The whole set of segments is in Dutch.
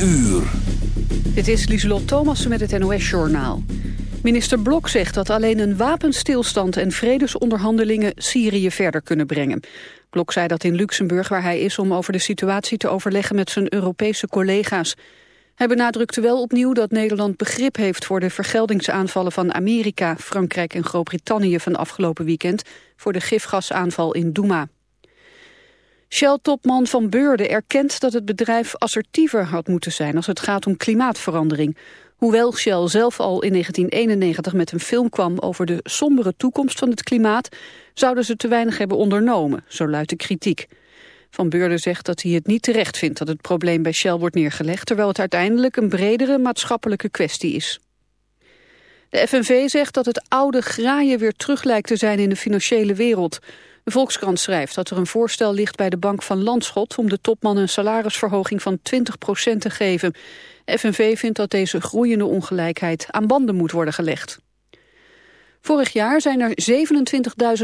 uur. Is Lieselot Thomassen met het NOS-journaal. Minister Blok zegt dat alleen een wapenstilstand en vredesonderhandelingen Syrië verder kunnen brengen. Blok zei dat in Luxemburg waar hij is om over de situatie te overleggen met zijn Europese collega's. Hij benadrukte wel opnieuw dat Nederland begrip heeft voor de vergeldingsaanvallen van Amerika, Frankrijk en Groot-Brittannië van afgelopen weekend voor de gifgasaanval in Douma. Shell-topman Van Beurden erkent dat het bedrijf assertiever had moeten zijn als het gaat om klimaatverandering. Hoewel Shell zelf al in 1991 met een film kwam over de sombere toekomst van het klimaat, zouden ze te weinig hebben ondernomen, zo luidt de kritiek. Van Beurden zegt dat hij het niet terecht vindt dat het probleem bij Shell wordt neergelegd, terwijl het uiteindelijk een bredere maatschappelijke kwestie is. De FNV zegt dat het oude graaien weer terug lijkt te zijn in de financiële wereld. De Volkskrant schrijft dat er een voorstel ligt bij de Bank van Landschot... om de topman een salarisverhoging van 20% te geven. FNV vindt dat deze groeiende ongelijkheid aan banden moet worden gelegd. Vorig jaar zijn er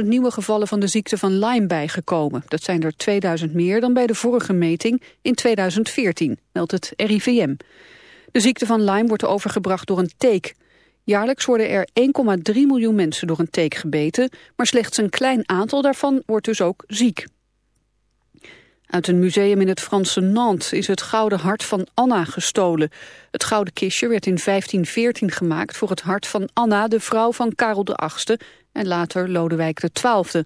27.000 nieuwe gevallen van de ziekte van Lyme bijgekomen. Dat zijn er 2000 meer dan bij de vorige meting in 2014, meldt het RIVM. De ziekte van Lyme wordt overgebracht door een teek. Jaarlijks worden er 1,3 miljoen mensen door een teek gebeten, maar slechts een klein aantal daarvan wordt dus ook ziek. Uit een museum in het Franse Nantes is het gouden hart van Anna gestolen. Het gouden kistje werd in 1514 gemaakt voor het hart van Anna, de vrouw van Karel VIII en later Lodewijk XII.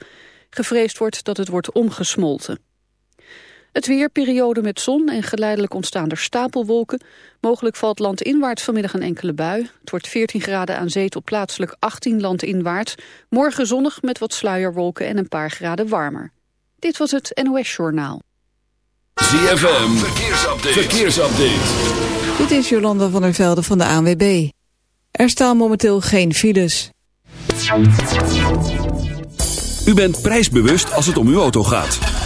Gevreesd wordt dat het wordt omgesmolten. Het weer, periode met zon en geleidelijk ontstaan er stapelwolken. Mogelijk valt landinwaarts vanmiddag een enkele bui. Het wordt 14 graden aan zee tot plaatselijk 18 landinwaarts. Morgen zonnig met wat sluierwolken en een paar graden warmer. Dit was het NOS Journaal. ZFM, verkeersupdate. verkeersupdate. Dit is Jolanda van der Velde van de ANWB. Er staan momenteel geen files. U bent prijsbewust als het om uw auto gaat.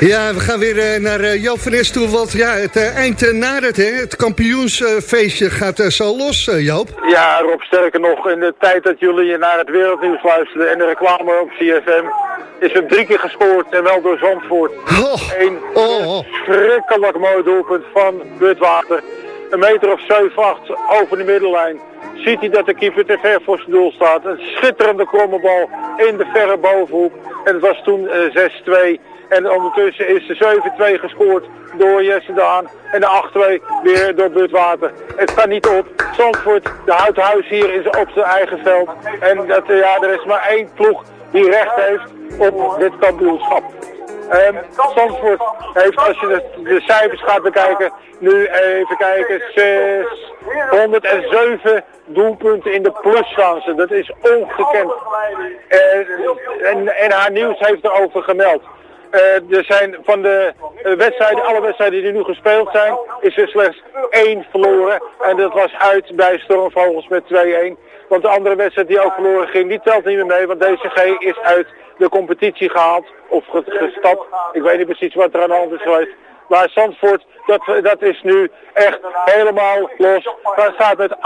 Ja, we gaan weer eh, naar uh, Joop van Nes toe, want ja, het uh, eind nadert, hè. Het kampioensfeestje gaat zo los, Joop. Ja, Rob, sterker nog, in de tijd dat jullie naar het wereldnieuws luisterden en de reclame op CFM, is er drie keer gescoord en wel door Zandvoort. Oh, Een oh, oh. schrikkelijk mooi doelpunt van Witwater. Een meter of 7, 8 over de middellijn. Ziet hij dat de keeper te ver voor zijn doel staat. Een schitterende kromme bal in de verre bovenhoek. En het was toen eh, 6-2. En ondertussen is de 7-2 gescoord door Jesse Daan. En de 8-2 weer door Butwater. Het kan niet op. Zandvoort, de houthuis hier is op zijn eigen veld. En dat, ja, er is maar één ploeg die recht heeft op dit kampioenschap. Zandvoort heeft, als je de, de cijfers gaat bekijken, nu even kijken, 607 doelpunten in de plus ze. Dat is ongekend. Eh, en, en haar nieuws heeft erover gemeld. Eh, er zijn van de eh, wedstrijden, alle wedstrijden die nu gespeeld zijn, is er slechts één verloren. En dat was uit bij Stormvogels met 2-1. Want de andere wedstrijd die ook verloren ging, die telt niet meer mee. Want DCG is uit de competitie gehaald. Of ge- gestapt. Ik weet niet precies wat er aan de hand is geweest. Maar Zandvoort, dat, dat is nu echt helemaal los. Daar staat met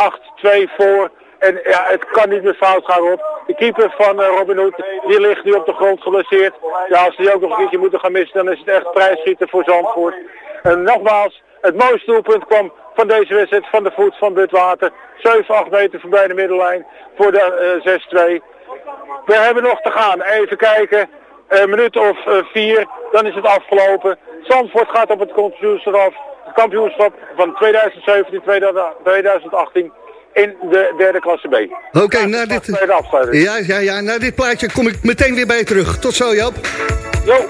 8-2 voor. En ja, het kan niet meer fout gaan, Rob. De keeper van eh, Robin Hood, die ligt nu op de grond geblesseerd. Ja, als die ook nog een keertje moeten gaan missen, dan is het echt prijsschieten voor Zandvoort. En nogmaals, het mooiste doelpunt kwam van deze wedstrijd van de voet van Butwater. 7, 8 meter voorbij de middellijn voor de eh 6-2. We hebben nog te gaan. Even kijken. Een minuut of eh, vier, dan is het afgelopen. Zandvoort gaat op. Het kampioenschap van 2017-2018 in de derde klasse B. Oké, na dit... Tweede afsluiting. Ja, ja, ja, na dit plaatje kom ik meteen weer bij je terug. Tot zo, Joop. Jo.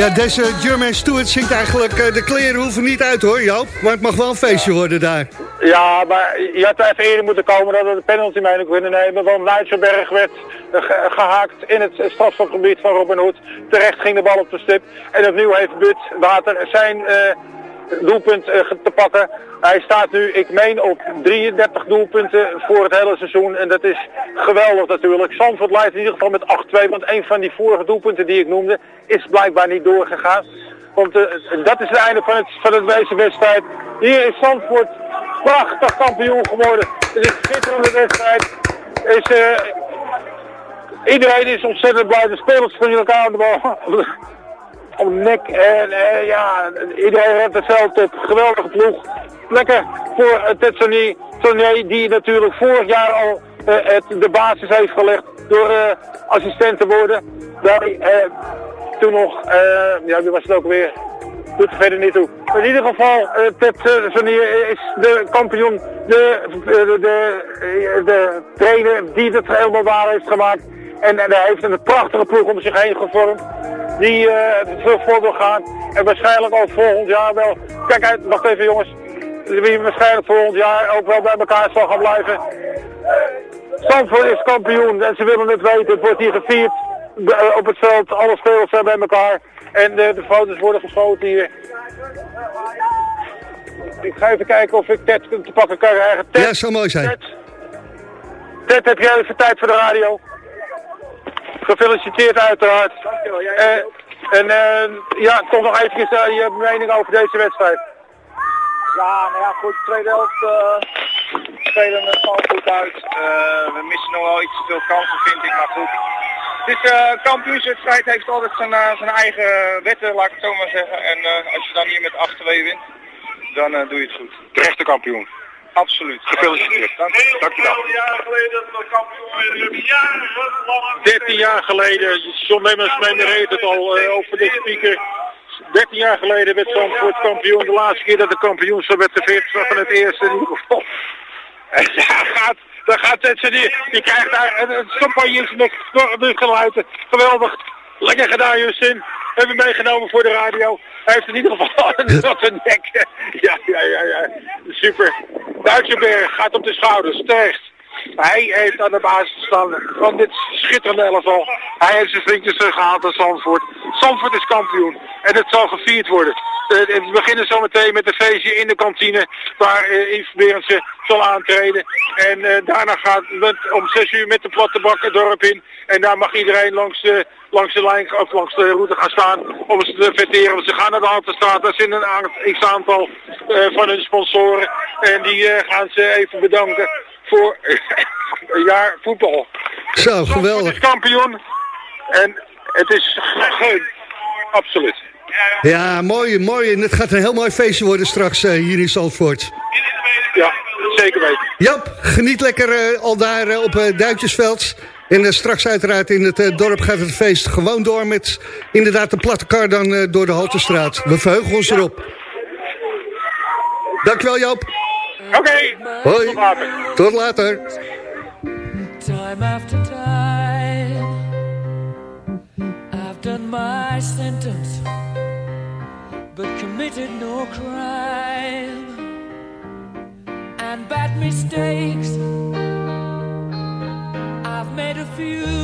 Ja, deze German Stewart zingt eigenlijk... eh, de kleren hoeven niet uit hoor, Joop. Maar het mag wel een feestje worden daar. Ja, maar je had even eerder moeten komen dat we de penalty mee kunnen nemen. Want Nijtsenberg werd eh, ge- gehaakt in het strafschopgebied van Robin Hood. Terecht ging de bal op de stip. En opnieuw heeft But Water zijn eh, doelpunt eh, te pakken. Hij staat nu, ik meen, op 33 doelpunten voor het hele seizoen. En dat is geweldig natuurlijk. Zandvoort leidt in ieder geval met 8-2. Want een van die vorige doelpunten die ik noemde is blijkbaar niet doorgegaan. Want eh, dat is het einde van, het, van het deze wedstrijd. Hier is Zandvoort prachtig kampioen geworden. Het is een schitterende wedstrijd. Is, eh, iedereen is ontzettend blij. De spelers springen elkaar aan de bal. Om de nek. En eh, ja, iedereen rent het veld op. Geweldige ploeg. Lekker voor uh, Tetsoni. Tony, die natuurlijk vorig jaar al eh, het, de basis heeft gelegd door eh, assistent te worden. Bij eh, toen nog, eh, ja wie was het ook weer? Doet er verder niet toe. In ieder geval, eh eh, Sonier is de kampioen, de, de, de, eh, de trainer die het helemaal waar heeft gemaakt. En, en hij heeft een prachtige ploeg om zich heen gevormd. Die eh veel voor wil gaan. En waarschijnlijk ook volgend jaar wel. Kijk uit, wacht even jongens. Wie waarschijnlijk volgend jaar ook wel bij elkaar zal gaan blijven. Zandvoort is kampioen en ze willen het weten. Het wordt hier gevierd eh, op het veld. Alle spelers zijn bij elkaar. En de, de foto's worden geschoten hier. Ik ga even kijken of ik Ted te pakken kan krijgen. Ted, Ja, zou mooi zijn. Ted, Ted, heb jij even tijd voor de radio? Gefeliciteerd uiteraard. Eh, en eh, ja, toch nog even uh, je mening over deze wedstrijd. Ja, nou ja, goed. Tweede helft uh, spelen het gewoon goed uit. Uh, we missen nog wel iets te veel kansen, vind ik, maar goed. Het is uh, kampioenswedstrijd, heeft altijd zijn, uh, zijn eigen wetten, laat ik het zo maar zeggen. En uh, als je dan hier met 8-2 wint, dan uh, doe je het goed. Terechte kampioen. Absoluut. Gefeliciteerd. Dank, dankjewel. jaar geleden dat kampioen werden. Jarenlang. 13 jaar geleden, John Lemmers reed het al uh, over de speaker. 13 jaar geleden werd Zandvoort kampioen. De laatste keer dat de kampioenschap werd geveerd was van het eerste. En daar gaat, daar gaat het die, die krijgt daar een, champagne nek geluiden. Geweldig. Lekker gedaan Justin. Hebben meegenomen voor de radio. Hij heeft in ieder geval een nek. Ja, ja, ja, ja. Super. Duitsenberg gaat op de schouders. Terecht. Hij heeft aan de basis gestaan van dit schitterende elftal. Hij heeft zijn vriendjes teruggehaald aan Zandvoort. Zandvoort is kampioen en het zal gevierd worden. Uh, we beginnen zometeen met een feestje in de kantine waar uh, Yves Berendsen zal aantreden. En daarna gaat het om 6 uur met de platte bak het dorp in. En daar mag iedereen langs de, langs de lijn of langs de route gaan staan om ze te verteren. Want ze gaan naar de Haltestraat. Daar zit een x-aantal van hun sponsoren. En die gaan ze even bedanken voor een jaar voetbal. Zo, geweldig. Het is kampioen en het is gegeven. Absoluut. Ja, mooi, mooi. En het gaat een heel mooi feestje worden straks uh, hier in Zandvoort. Ja, zeker weten. Jap, geniet lekker uh, al daar uh, op Duintjesveld. En straks uiteraard in het dorp gaat het feest gewoon door met inderdaad de platte kar dan door de Haltestraat. We verheugen ons erop. Dankjewel Joop. Oké, okay. Hoi. tot later. Tot later. Time after time, I've done my sentence, but committed no crime. And bad mistakes, I've made a few.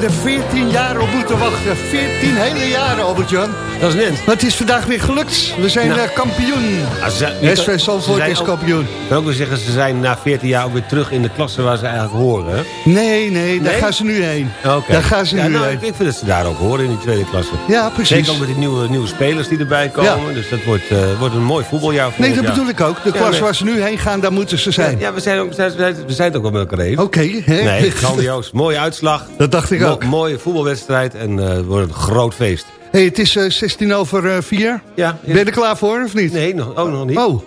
Hebben er 14 jaar op moeten wachten. 14 hele jaren, Albert-Jan. Dat is net. Maar het is vandaag weer gelukt. We zijn Nou. eh, kampioen. Ah, SV Zandvoort is ook- kampioen. Ik kan ook wel zeggen, ze zijn na 14 jaar ook weer terug in de klasse waar ze eigenlijk horen. hè? Nee, nee, daar Nee? gaan ze nu heen. Daar gaan ze ja, nu nou, heen. ik, vind dat ze daar ook horen in die tweede klasse. Ja, precies. Zeker ook met die nieuwe, nieuwe spelers die erbij komen. Dus dat wordt, eh, wordt een mooi voetbaljaar. Nee, volgend dat jaar. bedoel ik ook. De Ja, klas nee. waar ze nu heen gaan, daar moeten ze zijn. Ja, ja, we, zijn ook, we, zijn, we zijn- het ook wel met elkaar eens. Oké, hè? Nee, grandioos. Mooie uitslag. Dat dacht ik Mo- ook. mooie voetbalwedstrijd en eh, het wordt een groot feest. Hey, het is eh, 16 over eh, 4. Ja, Ben je er klaar voor, of niet? Nee, nog, ook nog niet. Oh,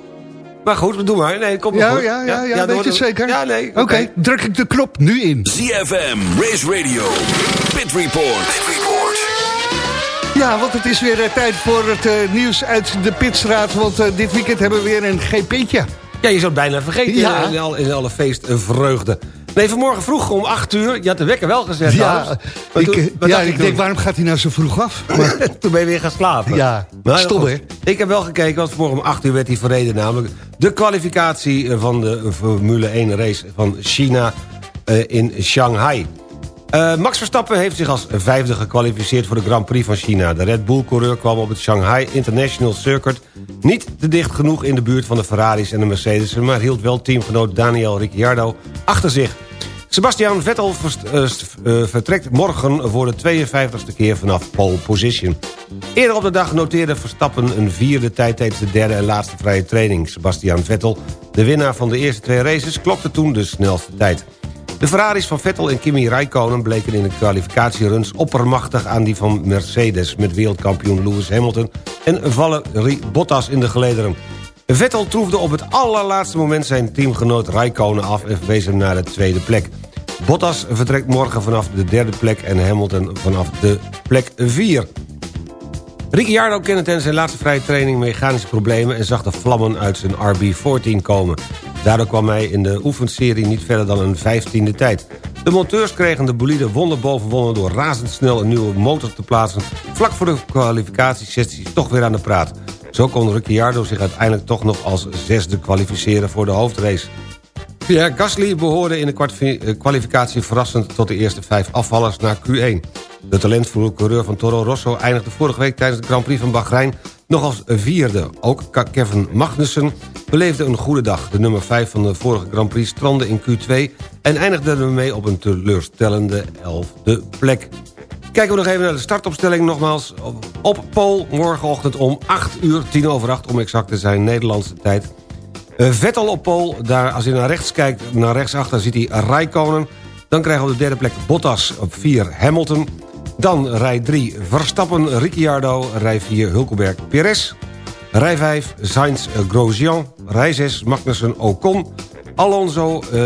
Maar goed, doe maar. Nee, kom maar ja, goed. ja, ja, ja, er weet je het zeker? Ja, nee. Oké, druk ik de knop nu in. ZFM, Race Radio, Pit Report. Pit Report. Ja, want het is weer eh, tijd voor het eh, nieuws uit de Pitstraat. Want eh, dit weekend hebben we weer een GP'tje. Ja, je zou het bijna vergeten Ja. in, al- in alle feestvreugde. Nee, vanmorgen vroeg om 8 uur. Je had de wekker wel gezet. Ja, ik, toen- eh, ja, ik denk, waarom gaat hij nou zo vroeg af? Maar, Toen ben je weer gaan slapen. Ja, Maar stom, hè? Ik heb wel gekeken, want vanmorgen om 8 uur werd hij verreden. Namelijk de kwalificatie van de Formule 1 race van China eh, in Shanghai. Eh, Max Verstappen heeft zich als vijfde gekwalificeerd voor de Grand Prix van China. De Red Bull-coureur kwam op het Shanghai International Circuit... niet te dicht genoeg in de buurt van de Ferraris en de Mercedes... maar hield wel teamgenoot Daniel Ricciardo achter zich. Sebastian Vettel eh, eh, vertrekt morgen voor de 52e keer vanaf pole position. Eerder op de dag noteerde Verstappen een vierde tijd tijdens de derde en laatste vrije training. Sebastian Vettel, de winnaar van de eerste twee races, klokte toen de snelste tijd. De Ferraris van Vettel en Kimi Räikkönen bleken in de kwalificatieruns oppermachtig aan die van Mercedes... met wereldkampioen Lewis Hamilton en Valerie Bottas in de gelederen. Vettel troefde op het allerlaatste moment zijn teamgenoot Räikkönen af... en verwees hem naar de tweede plek. Bottas vertrekt morgen vanaf de derde plek en Hamilton vanaf de plek 4. Ricciardo kende tijdens zijn laatste vrije training mechanische problemen... en zag de vlammen uit zijn RB14 komen. Daardoor kwam hij in de oefenserie niet verder dan een vijftiende tijd. De monteurs kregen de bolide wonder boven wonder... door razendsnel een nieuwe motor te plaatsen... vlak voor de kwalificatiesessie toch weer aan de praat. Zo kon Ricciardo zich uiteindelijk toch nog als zesde kwalificeren voor de hoofdrace. Pierre Gasly behoorde in de eh, kwalificatie verrassend... tot de eerste vijf afvallers naar Q1. De talentvolle coureur van Toro Rosso eindigde vorige week... tijdens de Grand Prix van Bahrein nog als vierde. Ook Kevin Magnussen beleefde een goede dag. De nummer 5 van de vorige Grand Prix strandde in Q2... en eindigde ermee op een teleurstellende elfde plek. Kijken we nog even naar de startopstelling nogmaals. Op- Pool morgenochtend om 8 uur, 10 over 8 om exact te zijn, Nederlandse tijd... Eh, Vettel op pol, daar als hij naar rechts kijkt, naar rechtsachter ziet hij Rijkonen. Dan krijgen we op de derde plek Bottas op 4 Hamilton. Dan rij 3 Verstappen, Ricciardo. Rij 4 Hulkenberg, Perez. Rij 5 Sainz, eh, Grosjean. Rij 6 Magnussen, Ocon. Alonso eh,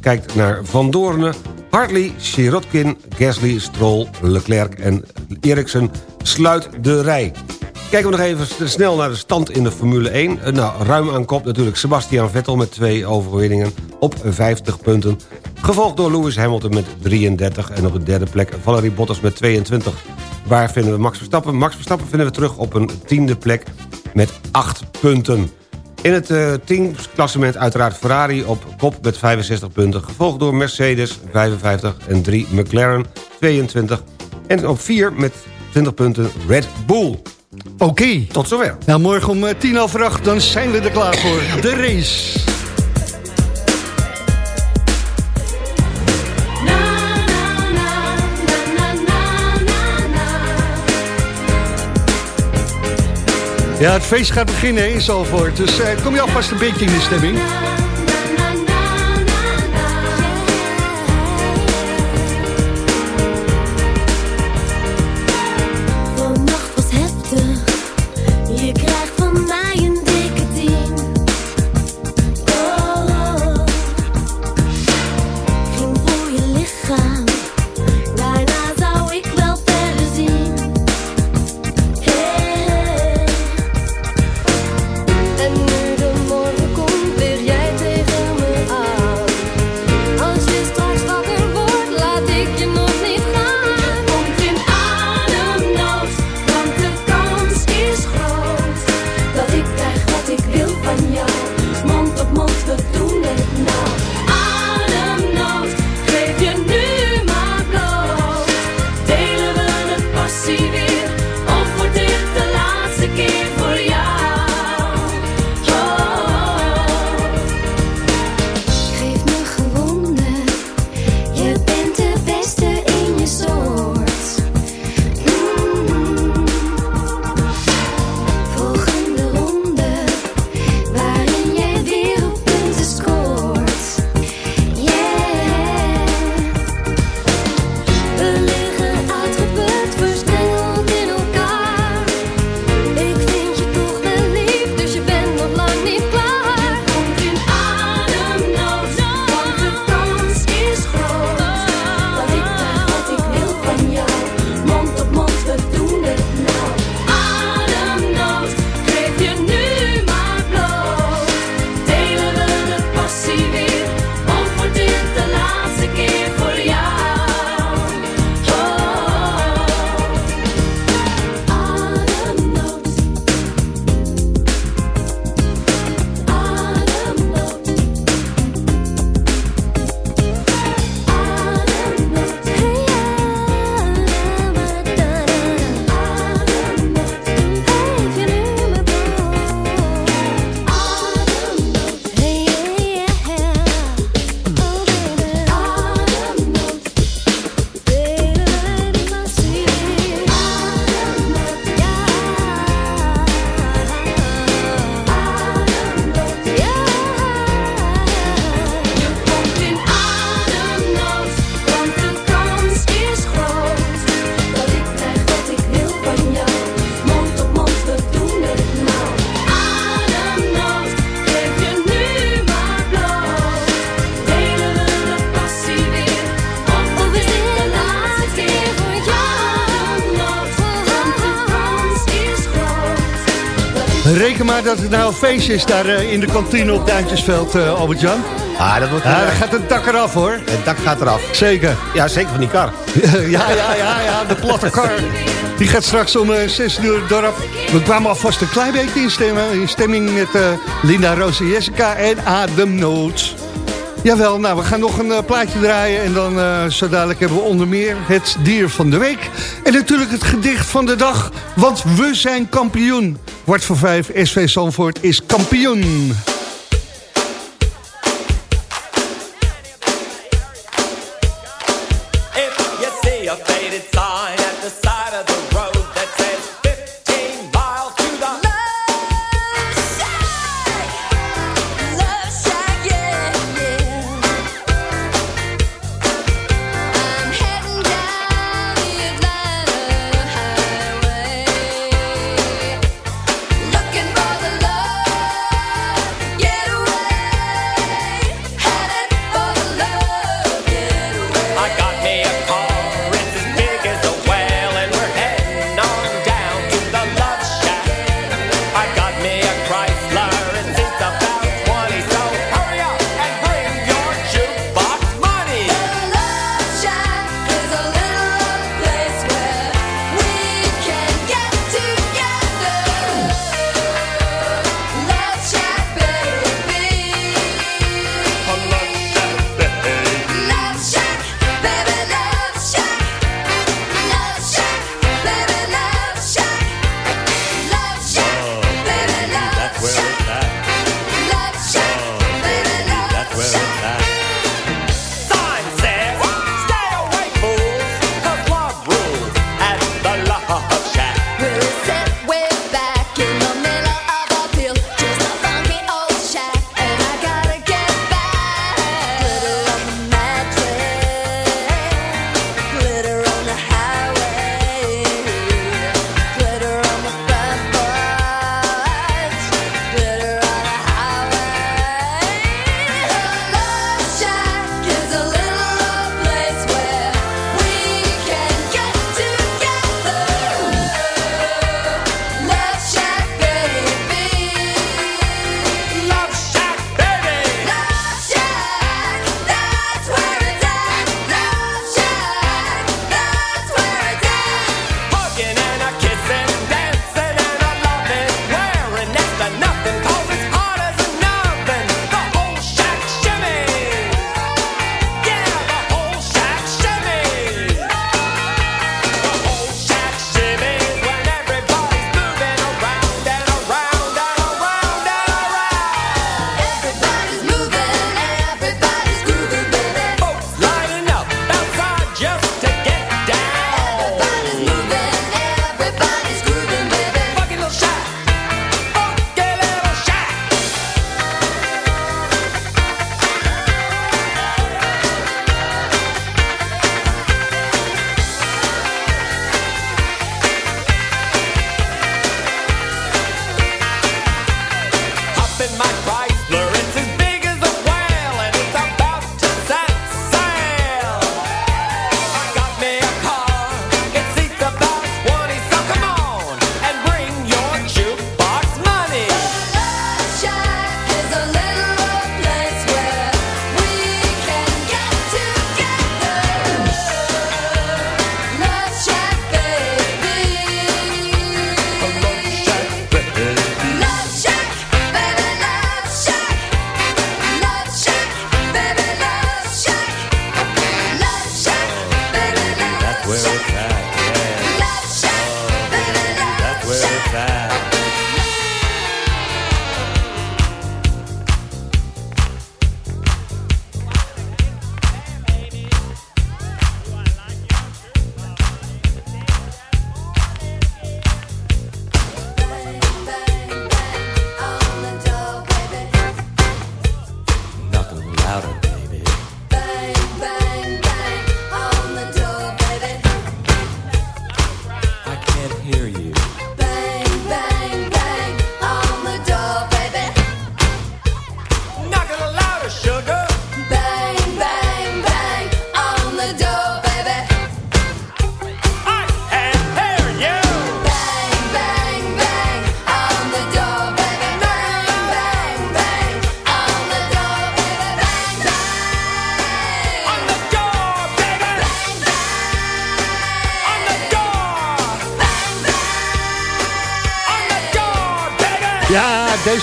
kijkt naar Van Doorne. Hartley, Sirotkin, Gasly, Stroll, Leclerc en Eriksson sluit de rij. Kijken we nog even snel naar de stand in de Formule 1. Eh, Nou, ruim aan kop natuurlijk Sebastian Vettel met twee overwinningen op 50 punten. Gevolgd door Lewis Hamilton met 33 en op de derde plek Valerie Bottas met 22. Waar vinden we Max Verstappen? Max Verstappen vinden we terug op een tiende plek met 8 punten. In het eh, teamklassement uiteraard Ferrari op kop met 65 punten... gevolgd door Mercedes 55 en 3 McLaren 22... en op 4 met 20 punten Red Bull. Oké. Tot zover. Nou, morgen om eh, tien over acht, dan zijn we er klaar voor. De race. Ja, het feest gaat beginnen in Zalvoort. Dus eh, kom je alvast een beetje in de stemming. dat het nou een feest is daar eh, in de kantine op Duintjesveld, uh, Albert-Jan. Ah, dat wordt... Ja, ah, eh, gaat een dak eraf, hoor. Het dak gaat eraf. Zeker. Ja, zeker van die kar. ja, ja, ja, ja, de platte kar. Die gaat straks om 6 uur dorp. We kwamen alvast een klein beetje in stemming, in stemming met Linda Roos en Jessica en Adem Noots. Jawel, nou, we gaan nog een eh, plaatje draaien. En dan uh, zo dadelijk hebben we onder meer het dier van de week. En natuurlijk het gedicht van de dag. Want we zijn kampioen. Wart voor vijf, SV Zandvoort is kampioen.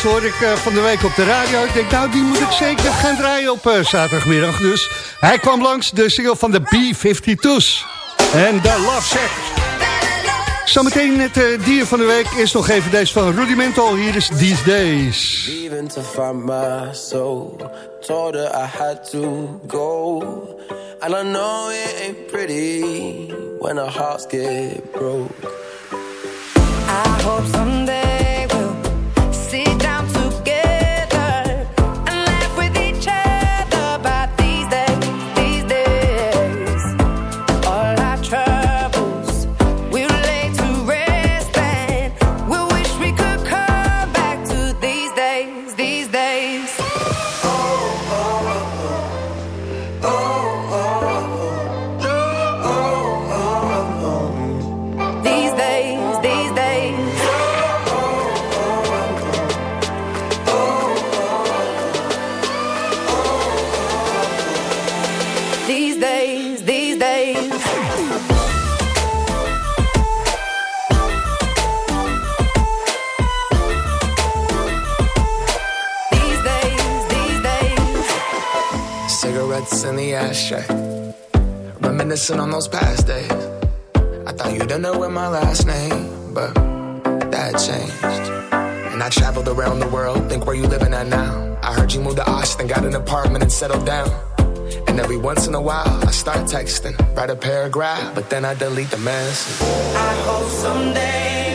Deze hoor ik eh, van de week op de radio. Ik denk, nou, die moet ik zeker gaan draaien op eh, zaterdagmiddag. Dus hij kwam langs, de single van de B-52's. En de Love Shack. Zometeen het eh, dier van de week is nog even deze van Rudimental. Hier is These Days. Leaving to find my soul. Told her I had to go. And I know it ain't pretty when our hearts get broke. A paragraph, but then I delete the message. I hope someday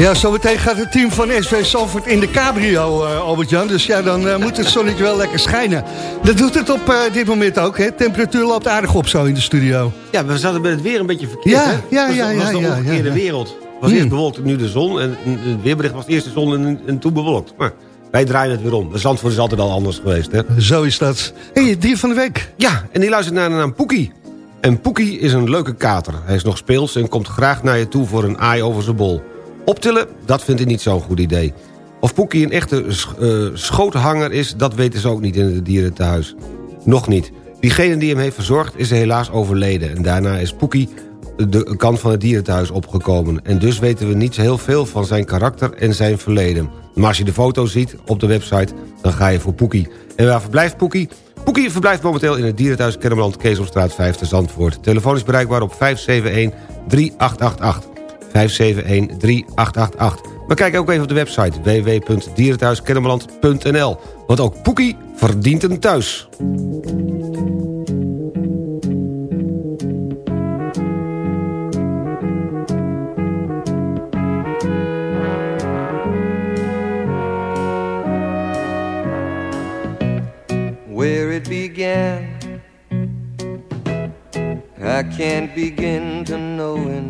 Ja, zometeen gaat het team van SV Salford in de cabrio, eh, Albert-Jan. Dus ja, dan eh, moet het zonnetje wel lekker schijnen. Dat doet het op eh, dit moment ook, hè? Temperatuur loopt aardig op zo in de studio. Ja, we zaten met het weer een beetje verkeerd, Ja, hè? ja, was, ja, was ja, de ja, wereld. Het was Hmm. eerst bewolkt, nu de zon. En het weerbericht was eerst de zon en, en toen bewolkt. Maar wij draaien het weer om. De Zandvoort is altijd al anders geweest, hè? Zo is dat. Hé, hey, dier van de week. Ja, en die luistert naar de naam Poekie. En Poekie is een leuke kater. Hij is nog speels en komt graag naar je toe voor een aai over zijn bol. Optillen, dat vindt hij niet zo'n goed idee. Of Poekie een echte eh, schoothanger is, dat weten ze ook niet in het dierentehuis. Nog niet. Diegene die hem heeft verzorgd is helaas overleden. En daarna is Poekie de kant van het dierentehuis opgekomen. En dus weten we niet heel veel van zijn karakter en zijn verleden. Maar als je de foto ziet op de website, dan ga je voor Poekie. En waar verblijft Poekie? Poekie verblijft momenteel in het dierenthuis Kennemerland Keesomstraat 5 te Zandvoort. Telefoon is bereikbaar op 571-3888. 571-3888. Maar kijk ook even op de website www.dierenthuiskennemerland.nl. Want ook Poekie verdient een thuis. where it began. I can't begin to knowing,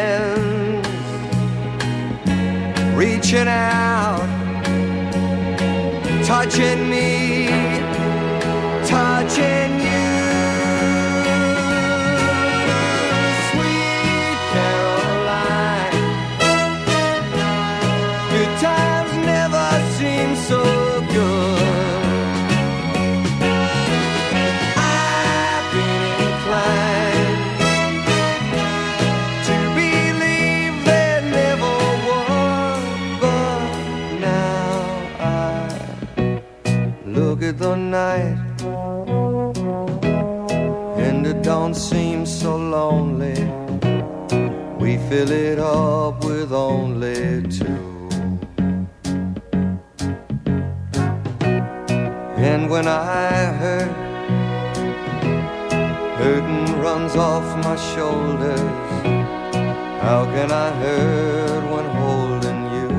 reaching out, touching me, touching fill it up with only two. And when I hurt, hurting runs off my shoulders. How can I hurt when holding you?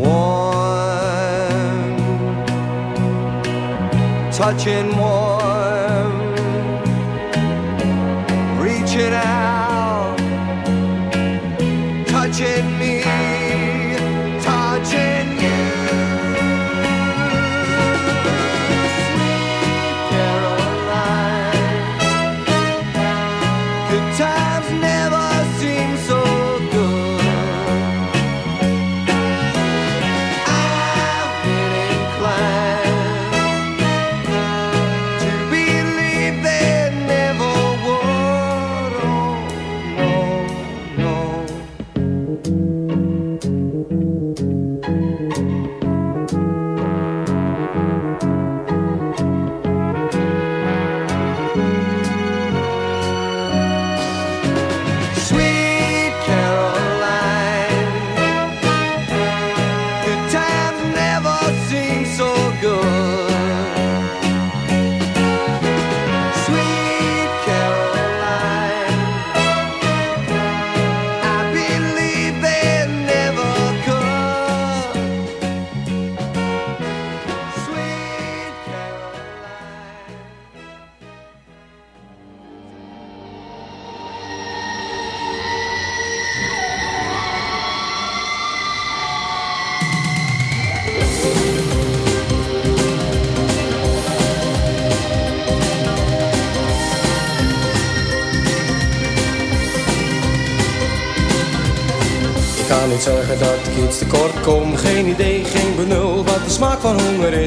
Warm, touching warm,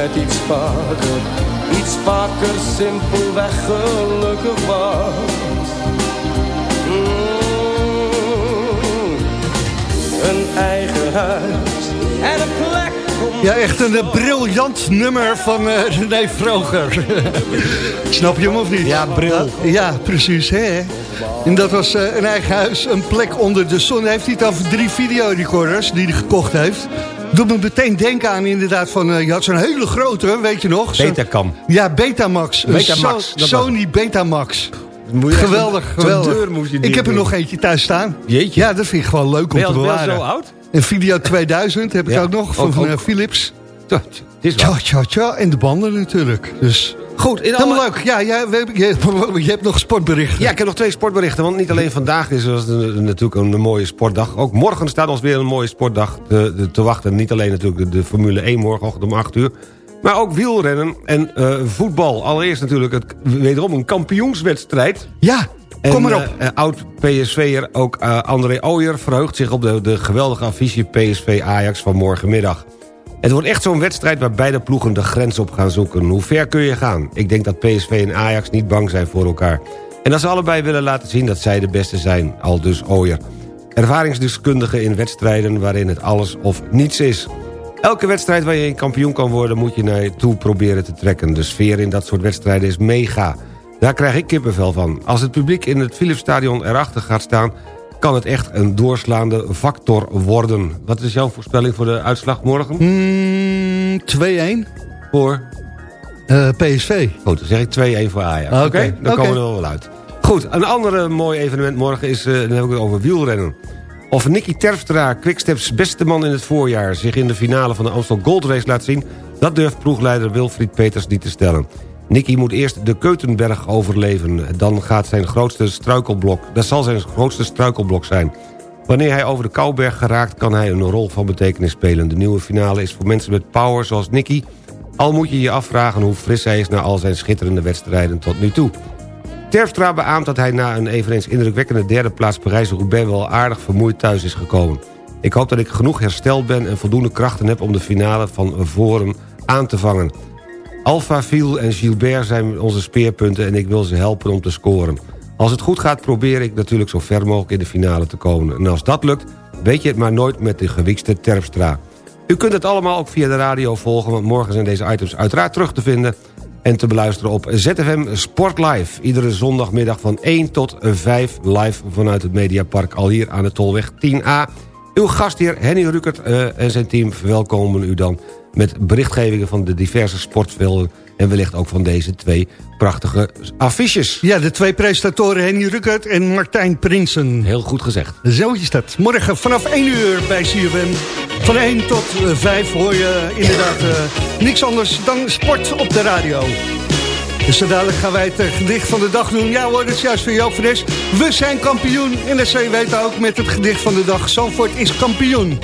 net iets vaker, iets vaker simpelweg gelukkig was. Mm, een eigen huis en een plek om... Ja, echt een eh, briljant nummer van eh, René Vroger. Snap je hem of niet? Ja, bril. ja, precies. Hè? En dat was eh, een eigen huis, een plek onder de zon. Hij heeft niet over drie videorecorders die hij gekocht heeft. Doet me meteen denken aan inderdaad van... eh, je had zo'n hele grote, weet je nog? Betacam. Ja, Betamax. Betamax, So- Sony Betamax. Moet je Geweldig, deur moest je ik heb er nog eentje thuis staan. Jeetje. Ja, dat vind ik gewoon leuk om te bewaren. zo oud? Een Video 2000 heb ik Ja. ook nog, van, Ook- eh, ook- Philips. Tja, tja, tja. En de banden natuurlijk. Dus Goed, in helemaal alle- leuk. Ja, ja we hebben- je, je hebt nog sportberichten. Ja, ik heb nog twee sportberichten. Want niet alleen vandaag is het natuurlijk een mooie sportdag. Ook morgen staat ons weer een mooie sportdag te, te- te wachten. Niet alleen natuurlijk de, de Formule 1 morgenochtend om 8 uur. Maar ook wielrennen en eh, voetbal. Allereerst natuurlijk het, wederom een kampioenswedstrijd. Ja, En, kom erop. eh, eh, Oud-PSV'er, ook eh, André Ooyer, verheugt zich op de, de geweldige affiche PSV-Ajax van morgenmiddag. Het wordt echt zo'n wedstrijd waar beide ploegen de grens op gaan zoeken. Hoe ver kun je gaan? Ik denk dat PSV en Ajax niet bang zijn voor elkaar. En dat ze allebei willen laten zien dat zij de beste zijn, al dus Ooyer. Ervaringsdeskundige in wedstrijden waarin het alles of niets is. Elke wedstrijd waar je een kampioen kan worden... moet je naartoe proberen te trekken. De sfeer in dat soort wedstrijden is mega. Daar krijg ik kippenvel van. Als het publiek in het Philipsstadion erachter gaat staan... kan het echt een doorslaande factor worden. Wat is jouw voorspelling voor de uitslag morgen? Mm, 2-1 Voor? eh, PSV. Goed, dan zeg ik 2-1 voor Ajax. Oké, dan komen we er wel uit. Goed, een ander mooi evenement morgen is, eh, dan heb ik het over wielrennen. Of Nicky Terpstra, Quicksteps beste man in het voorjaar... zich in de finale van de Amstel Gold Race laat zien... dat durft ploegleider Wilfried Peters niet te stellen. Nicky moet eerst de Keutenberg overleven. Dan gaat zijn grootste struikelblok... Dat zal zijn grootste struikelblok zijn. Wanneer hij over de Kouberg geraakt... kan hij een rol van betekenis spelen. De nieuwe finale is voor mensen met power zoals Nicky... al moet je je afvragen hoe fris hij is... na al zijn schitterende wedstrijden tot nu toe. Terpstra beaamt dat hij na een eveneens indrukwekkende derde plaats Parijs-Roubaix wel aardig vermoeid thuis is gekomen. Ik hoop dat ik genoeg hersteld ben en voldoende krachten heb om de finale van voren aan te vangen. Alpha Viel en Gilbert zijn onze speerpunten en ik wil ze helpen om te scoren. Als het goed gaat probeer ik natuurlijk zo ver mogelijk in de finale te komen. En als dat lukt, weet je het maar nooit met de gewiekste Terpstra. U kunt het allemaal ook via de radio volgen... want morgen zijn deze items uiteraard terug te vinden... en te beluisteren op ZFM Sport Live. Iedere zondagmiddag van 1 tot 5 live vanuit het Mediapark... al hier aan de Tolweg 10A. Uw gastheer Henny Rukert eh, en zijn team verwelkomen u dan... met berichtgevingen van de diverse sportvelden... en wellicht ook van deze twee prachtige affiches. Ja, de twee presentatoren Henny Ruckert en Martijn Prinsen. Heel goed gezegd. Zo is dat. Morgen vanaf 1 uur bij CFM. Van 1 tot eh, 5 hoor je inderdaad eh, niks anders dan sport op de radio. Dus zo dadelijk gaan wij het eh, gedicht van de dag doen. Ja hoor, dat is juist voor Joop van Es. We zijn kampioen. En dat je weten ook met het gedicht van de dag. Zandvoort is kampioen.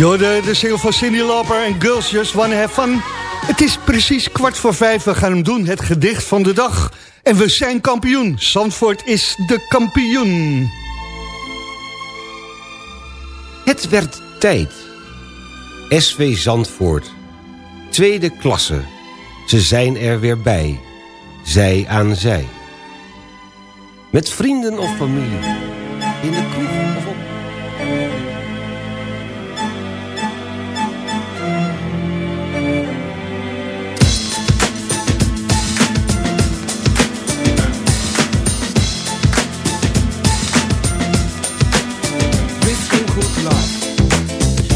Yo, de, de single van Cindy Lauper en Girls Just Wanna Have Fun. Het is precies kwart voor vijf. We gaan hem doen, het gedicht van de dag. En we zijn kampioen. Zandvoort is de kampioen. Het werd tijd. SV Zandvoort. Tweede klasse. Ze zijn er weer bij. Zij aan zij. Met vrienden of familie. In de kroeg of op...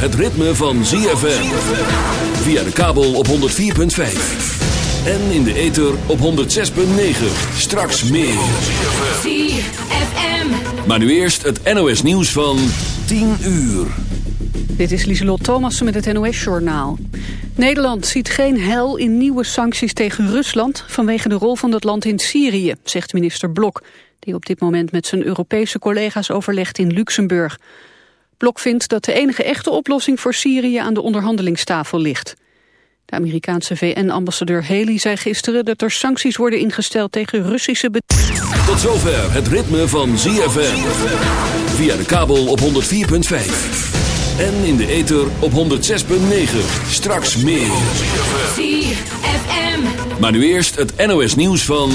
het ritme van ZFM. Via de kabel op 104.5. En in de ether op 106.9. Straks meer. ZFM. Maar nu eerst het NOS nieuws van 10 uur. Dit is Lieselot Thomassen met het NOS-journaal. Nederland ziet geen heil in nieuwe sancties tegen Rusland... vanwege de rol van dat land in Syrië, zegt minister Blok... die op dit moment met zijn Europese collega's overlegt in Luxemburg... Blok vindt dat de enige echte oplossing voor Syrië aan de onderhandelingstafel ligt. De Amerikaanse VN-ambassadeur Haley zei gisteren dat er sancties worden ingesteld tegen Russische. Tot zover het ritme van ZFM. Via de kabel op 104.5. En in de ether op 106.9. Straks meer. ZFM. Maar nu eerst het NOS nieuws van...